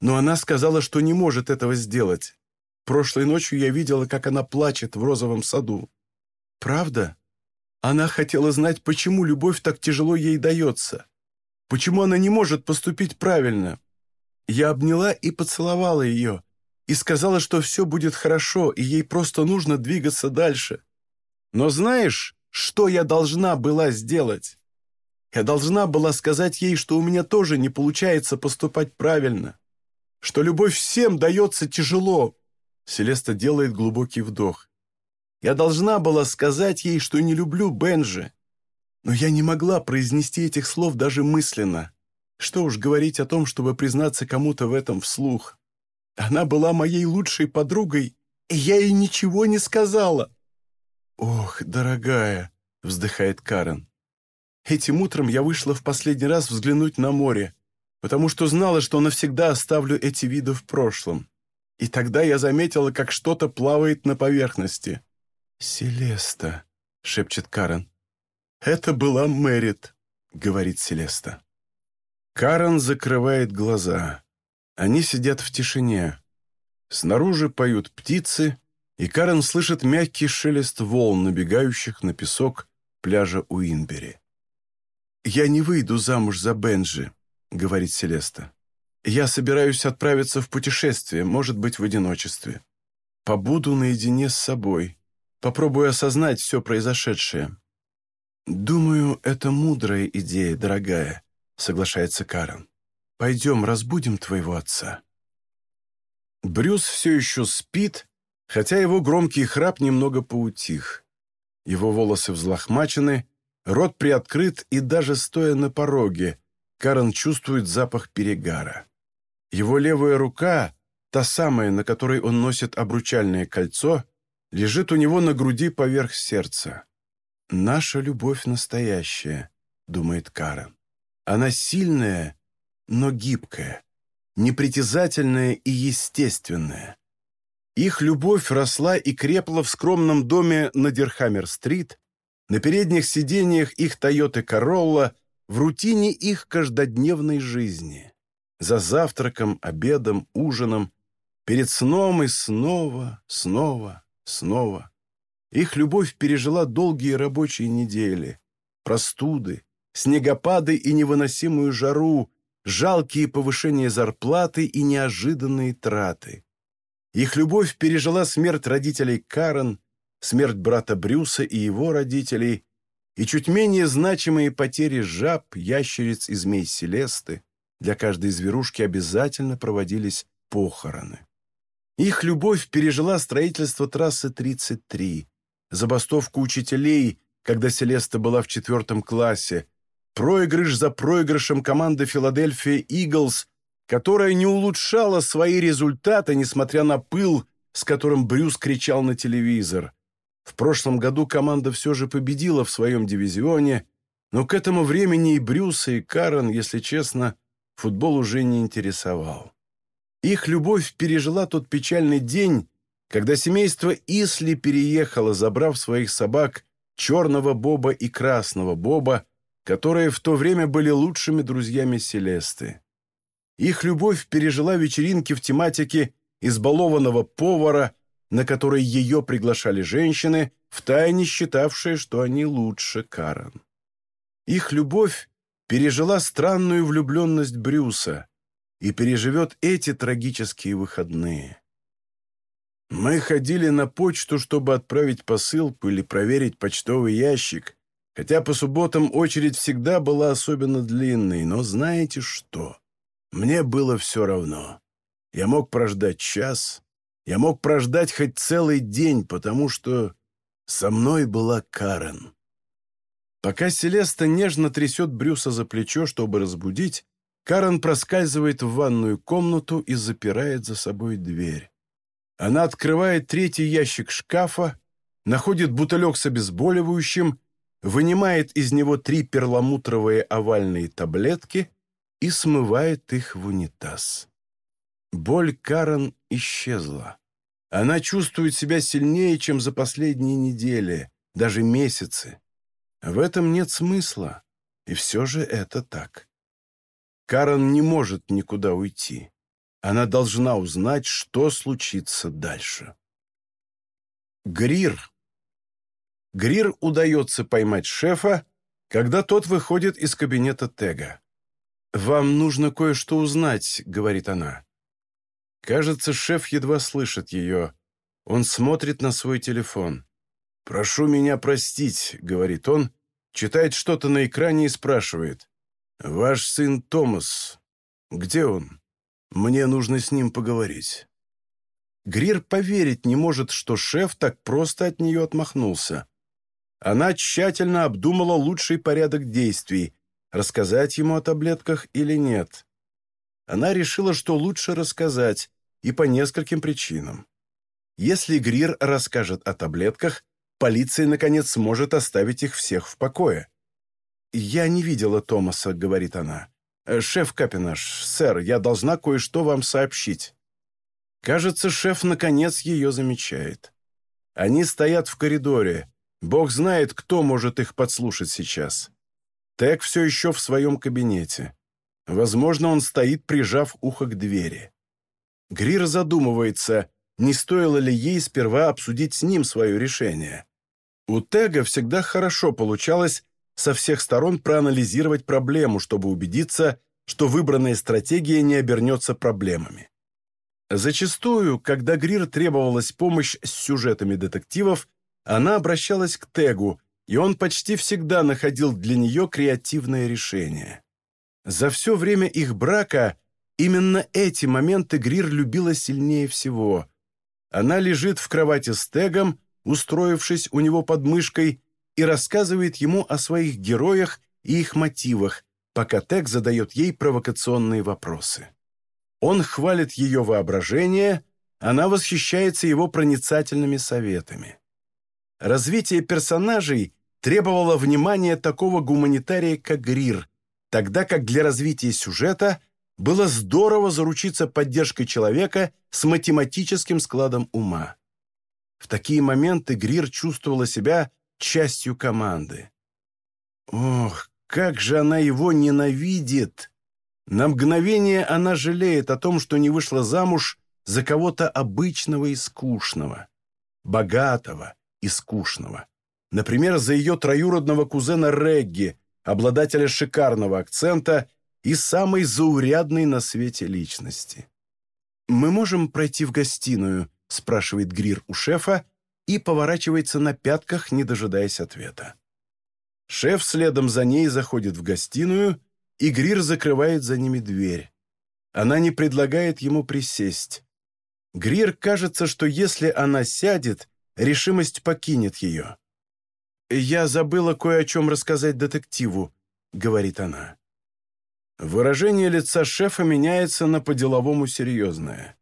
но она сказала, что не может этого сделать. Прошлой ночью я видела, как она плачет в розовом саду. Правда? Она хотела знать, почему любовь так тяжело ей дается. Почему она не может поступить правильно? Я обняла и поцеловала ее, и сказала, что все будет хорошо, и ей просто нужно двигаться дальше. Но знаешь, что я должна была сделать? Я должна была сказать ей, что у меня тоже не получается поступать правильно, что любовь всем дается тяжело. Селеста делает глубокий вдох. Я должна была сказать ей, что не люблю Бенжи, но я не могла произнести этих слов даже мысленно. Что уж говорить о том, чтобы признаться кому-то в этом вслух. Она была моей лучшей подругой, и я ей ничего не сказала. «Ох, дорогая», — вздыхает Карен. «Этим утром я вышла в последний раз взглянуть на море, потому что знала, что навсегда оставлю эти виды в прошлом. И тогда я заметила, как что-то плавает на поверхности». «Селеста», — шепчет Карен. «Это была Мэрит», — говорит Селеста. Карен закрывает глаза. Они сидят в тишине. Снаружи поют птицы, и Карен слышит мягкий шелест волн, набегающих на песок пляжа Уинбери. «Я не выйду замуж за Бенджи», — говорит Селеста. «Я собираюсь отправиться в путешествие, может быть, в одиночестве. Побуду наедине с собой, попробую осознать все произошедшее». «Думаю, это мудрая идея, дорогая», — соглашается Карен. «Пойдем разбудим твоего отца». Брюс все еще спит, хотя его громкий храп немного поутих. Его волосы взлохмачены, рот приоткрыт, и даже стоя на пороге, Карен чувствует запах перегара. Его левая рука, та самая, на которой он носит обручальное кольцо, лежит у него на груди поверх сердца. «Наша любовь настоящая», — думает Карен. «Она сильная, но гибкая, непритязательная и естественная. Их любовь росла и крепла в скромном доме на Дерхаммер-стрит, на передних сиденьях их Тойоты Королла, в рутине их каждодневной жизни. За завтраком, обедом, ужином, перед сном и снова, снова, снова. Их любовь пережила долгие рабочие недели, простуды, снегопады и невыносимую жару, жалкие повышения зарплаты и неожиданные траты. Их любовь пережила смерть родителей Карен, смерть брата Брюса и его родителей, и чуть менее значимые потери жаб, ящериц и змей Селесты. Для каждой зверушки обязательно проводились похороны. Их любовь пережила строительство трассы 33, забастовку учителей, когда Селеста была в четвертом классе, проигрыш за проигрышем команды Филадельфия Иглс которая не улучшала свои результаты, несмотря на пыл, с которым Брюс кричал на телевизор. В прошлом году команда все же победила в своем дивизионе, но к этому времени и Брюса, и Карен, если честно, футбол уже не интересовал. Их любовь пережила тот печальный день, когда семейство Исли переехало, забрав своих собак черного Боба и красного Боба, которые в то время были лучшими друзьями Селесты. Их любовь пережила вечеринки в тематике избалованного повара, на которые ее приглашали женщины, втайне считавшие, что они лучше Карен. Их любовь пережила странную влюбленность Брюса и переживет эти трагические выходные. Мы ходили на почту, чтобы отправить посылку или проверить почтовый ящик, хотя по субботам очередь всегда была особенно длинной, но знаете что? Мне было все равно. Я мог прождать час, я мог прождать хоть целый день, потому что со мной была Карен. Пока Селеста нежно трясет Брюса за плечо, чтобы разбудить, Карен проскальзывает в ванную комнату и запирает за собой дверь. Она открывает третий ящик шкафа, находит бутылек с обезболивающим, вынимает из него три перламутровые овальные таблетки и смывает их в унитаз. Боль Карен исчезла. Она чувствует себя сильнее, чем за последние недели, даже месяцы. В этом нет смысла, и все же это так. Карен не может никуда уйти. Она должна узнать, что случится дальше. Грир. Грир удается поймать шефа, когда тот выходит из кабинета Тега. «Вам нужно кое-что узнать», — говорит она. Кажется, шеф едва слышит ее. Он смотрит на свой телефон. «Прошу меня простить», — говорит он, читает что-то на экране и спрашивает. «Ваш сын Томас. Где он? Мне нужно с ним поговорить». Грир поверить не может, что шеф так просто от нее отмахнулся. Она тщательно обдумала лучший порядок действий, рассказать ему о таблетках или нет. Она решила, что лучше рассказать, и по нескольким причинам. Если Грир расскажет о таблетках, полиция, наконец, сможет оставить их всех в покое. «Я не видела Томаса», — говорит она. «Шеф Капинаш, сэр, я должна кое-что вам сообщить». Кажется, шеф наконец ее замечает. Они стоят в коридоре. Бог знает, кто может их подслушать сейчас. Тек все еще в своем кабинете. Возможно, он стоит, прижав ухо к двери. Грир задумывается, не стоило ли ей сперва обсудить с ним свое решение. У Тега всегда хорошо получалось со всех сторон проанализировать проблему, чтобы убедиться, что выбранная стратегия не обернется проблемами. Зачастую, когда Грир требовалась помощь с сюжетами детективов, она обращалась к Тегу, и он почти всегда находил для нее креативное решение. За все время их брака именно эти моменты Грир любила сильнее всего. Она лежит в кровати с Тегом, устроившись у него под мышкой, и рассказывает ему о своих героях и их мотивах, пока Тег задает ей провокационные вопросы. Он хвалит ее воображение, она восхищается его проницательными советами. Развитие персонажей требовало внимания такого гуманитария, как Грир, тогда как для развития сюжета было здорово заручиться поддержкой человека с математическим складом ума. В такие моменты Грир чувствовала себя частью команды. Ох, как же она его ненавидит! На мгновение она жалеет о том, что не вышла замуж за кого-то обычного и скучного, богатого и скучного. Например, за ее троюродного кузена Регги, обладателя шикарного акцента и самой заурядной на свете личности. «Мы можем пройти в гостиную?» – спрашивает Грир у шефа и поворачивается на пятках, не дожидаясь ответа. Шеф следом за ней заходит в гостиную, и Грир закрывает за ними дверь. Она не предлагает ему присесть. Грир кажется, что если она сядет, решимость покинет ее. «Я забыла кое о чем рассказать детективу», — говорит она. Выражение лица шефа меняется на по-деловому серьезное.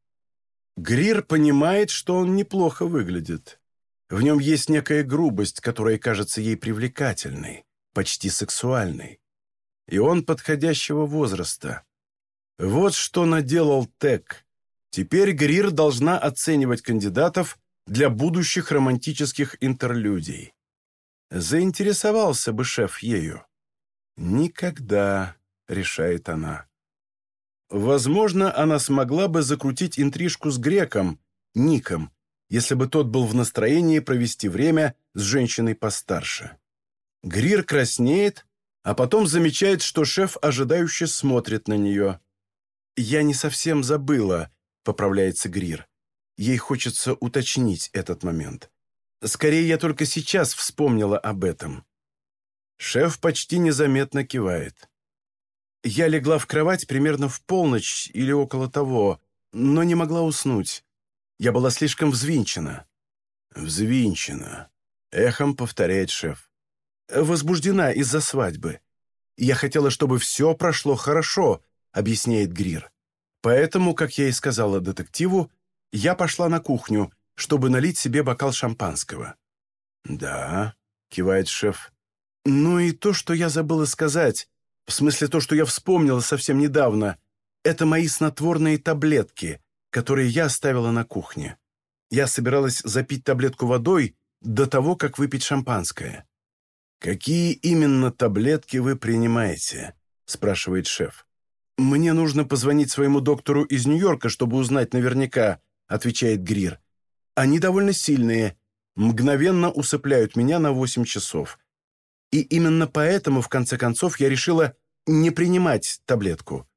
Грир понимает, что он неплохо выглядит. В нем есть некая грубость, которая кажется ей привлекательной, почти сексуальной. И он подходящего возраста. Вот что наделал Тек. Теперь Грир должна оценивать кандидатов для будущих романтических интерлюдий. Заинтересовался бы шеф ею? Никогда, решает она. Возможно, она смогла бы закрутить интрижку с греком, Ником, если бы тот был в настроении провести время с женщиной постарше. Грир краснеет, а потом замечает, что шеф ожидающе смотрит на нее. «Я не совсем забыла», — поправляется Грир. Ей хочется уточнить этот момент. Скорее, я только сейчас вспомнила об этом. Шеф почти незаметно кивает. Я легла в кровать примерно в полночь или около того, но не могла уснуть. Я была слишком взвинчена». «Взвинчена», — эхом повторяет шеф. «Возбуждена из-за свадьбы. Я хотела, чтобы все прошло хорошо», — объясняет Грир. «Поэтому, как я и сказала детективу, я пошла на кухню, чтобы налить себе бокал шампанского». «Да», — кивает шеф. «Ну и то, что я забыла сказать, в смысле то, что я вспомнила совсем недавно, это мои снотворные таблетки, которые я оставила на кухне. Я собиралась запить таблетку водой до того, как выпить шампанское. «Какие именно таблетки вы принимаете?» – спрашивает шеф. «Мне нужно позвонить своему доктору из Нью-Йорка, чтобы узнать наверняка», – отвечает Грир. «Они довольно сильные, мгновенно усыпляют меня на 8 часов. И именно поэтому, в конце концов, я решила не принимать таблетку.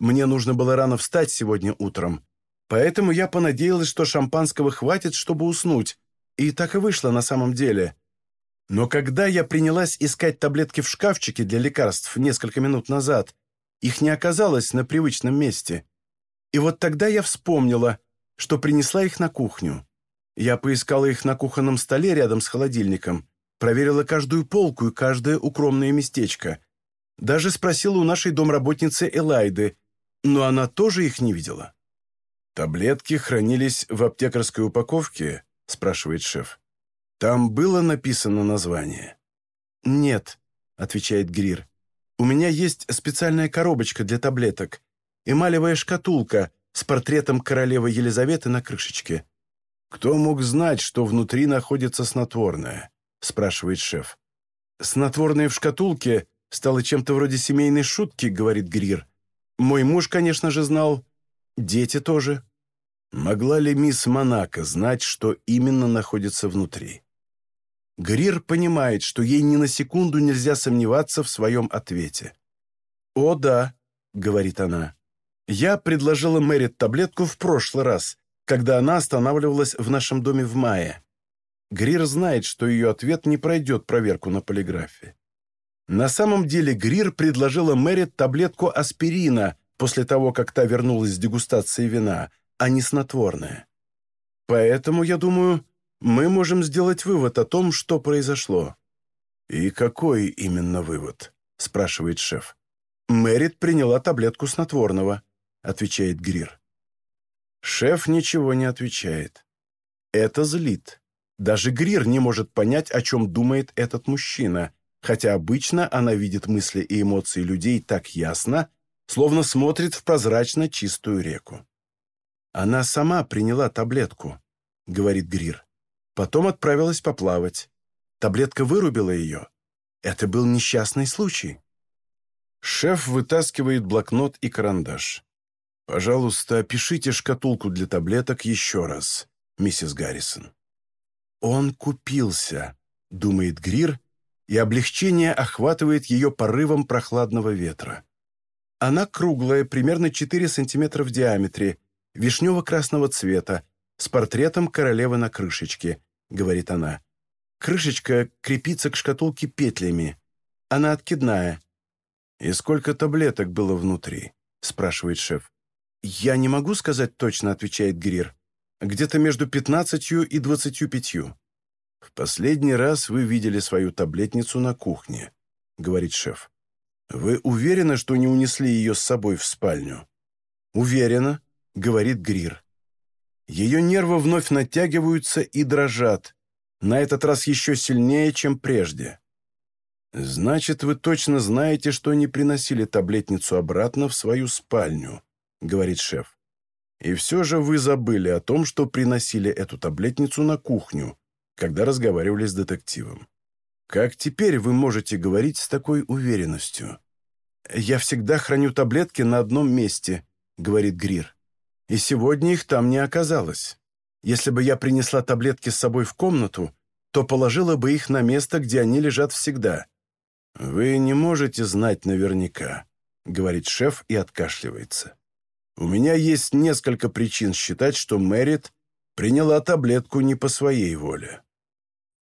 Мне нужно было рано встать сегодня утром, Поэтому я понадеялась, что шампанского хватит, чтобы уснуть. И так и вышло на самом деле. Но когда я принялась искать таблетки в шкафчике для лекарств несколько минут назад, их не оказалось на привычном месте. И вот тогда я вспомнила, что принесла их на кухню. Я поискала их на кухонном столе рядом с холодильником, проверила каждую полку и каждое укромное местечко. Даже спросила у нашей домработницы Элайды, но она тоже их не видела. «Таблетки хранились в аптекарской упаковке?» – спрашивает шеф. «Там было написано название?» «Нет», – отвечает Грир. «У меня есть специальная коробочка для таблеток, эмалевая шкатулка с портретом королевы Елизаветы на крышечке». «Кто мог знать, что внутри находится снотворное?» – спрашивает шеф. «Снотворное в шкатулке стало чем-то вроде семейной шутки», – говорит Грир. Мой муж, конечно же, знал. Дети тоже. Могла ли мисс Монако знать, что именно находится внутри? Грир понимает, что ей ни на секунду нельзя сомневаться в своем ответе. «О, да», — говорит она. «Я предложила Мэрит таблетку в прошлый раз, когда она останавливалась в нашем доме в мае. Грир знает, что ее ответ не пройдет проверку на полиграфе. На самом деле Грир предложила Мэрит таблетку аспирина после того, как та вернулась с дегустации вина, а не снотворное. Поэтому, я думаю, мы можем сделать вывод о том, что произошло». «И какой именно вывод?» – спрашивает шеф. «Мэрит приняла таблетку снотворного», – отвечает Грир. Шеф ничего не отвечает. Это злит. Даже Грир не может понять, о чем думает этот мужчина, хотя обычно она видит мысли и эмоции людей так ясно, словно смотрит в прозрачно чистую реку. «Она сама приняла таблетку», — говорит Грир. Потом отправилась поплавать. Таблетка вырубила ее. Это был несчастный случай. Шеф вытаскивает блокнот и карандаш. «Пожалуйста, опишите шкатулку для таблеток еще раз, миссис Гаррисон». «Он купился», — думает Грир, и облегчение охватывает ее порывом прохладного ветра. Она круглая, примерно 4 сантиметра в диаметре, вишнево-красного цвета, с портретом королевы на крышечке, — говорит она. «Крышечка крепится к шкатулке петлями. Она откидная». «И сколько таблеток было внутри?» — спрашивает шеф. «Я не могу сказать точно», — отвечает Грир. «Где-то между пятнадцатью и двадцатью пятью». «В последний раз вы видели свою таблетницу на кухне», — говорит шеф. «Вы уверены, что не унесли ее с собой в спальню?» «Уверена», — говорит Грир. Ее нервы вновь натягиваются и дрожат, на этот раз еще сильнее, чем прежде. «Значит, вы точно знаете, что не приносили таблетницу обратно в свою спальню», — говорит шеф. «И все же вы забыли о том, что приносили эту таблетницу на кухню, когда разговаривали с детективом. Как теперь вы можете говорить с такой уверенностью?» «Я всегда храню таблетки на одном месте», — говорит Грир. И сегодня их там не оказалось. Если бы я принесла таблетки с собой в комнату, то положила бы их на место, где они лежат всегда. «Вы не можете знать наверняка», — говорит шеф и откашливается. «У меня есть несколько причин считать, что Мэрит приняла таблетку не по своей воле».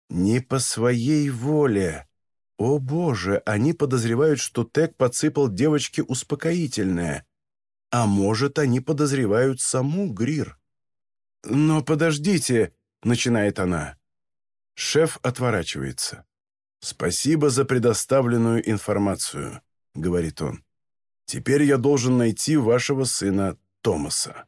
«Не по своей воле», о боже, они подозревают, что Тек подсыпал девочке успокоительное. А может, они подозревают саму Грир. «Но подождите», — начинает она. Шеф отворачивается. «Спасибо за предоставленную информацию», — говорит он. «Теперь я должен найти вашего сына Томаса».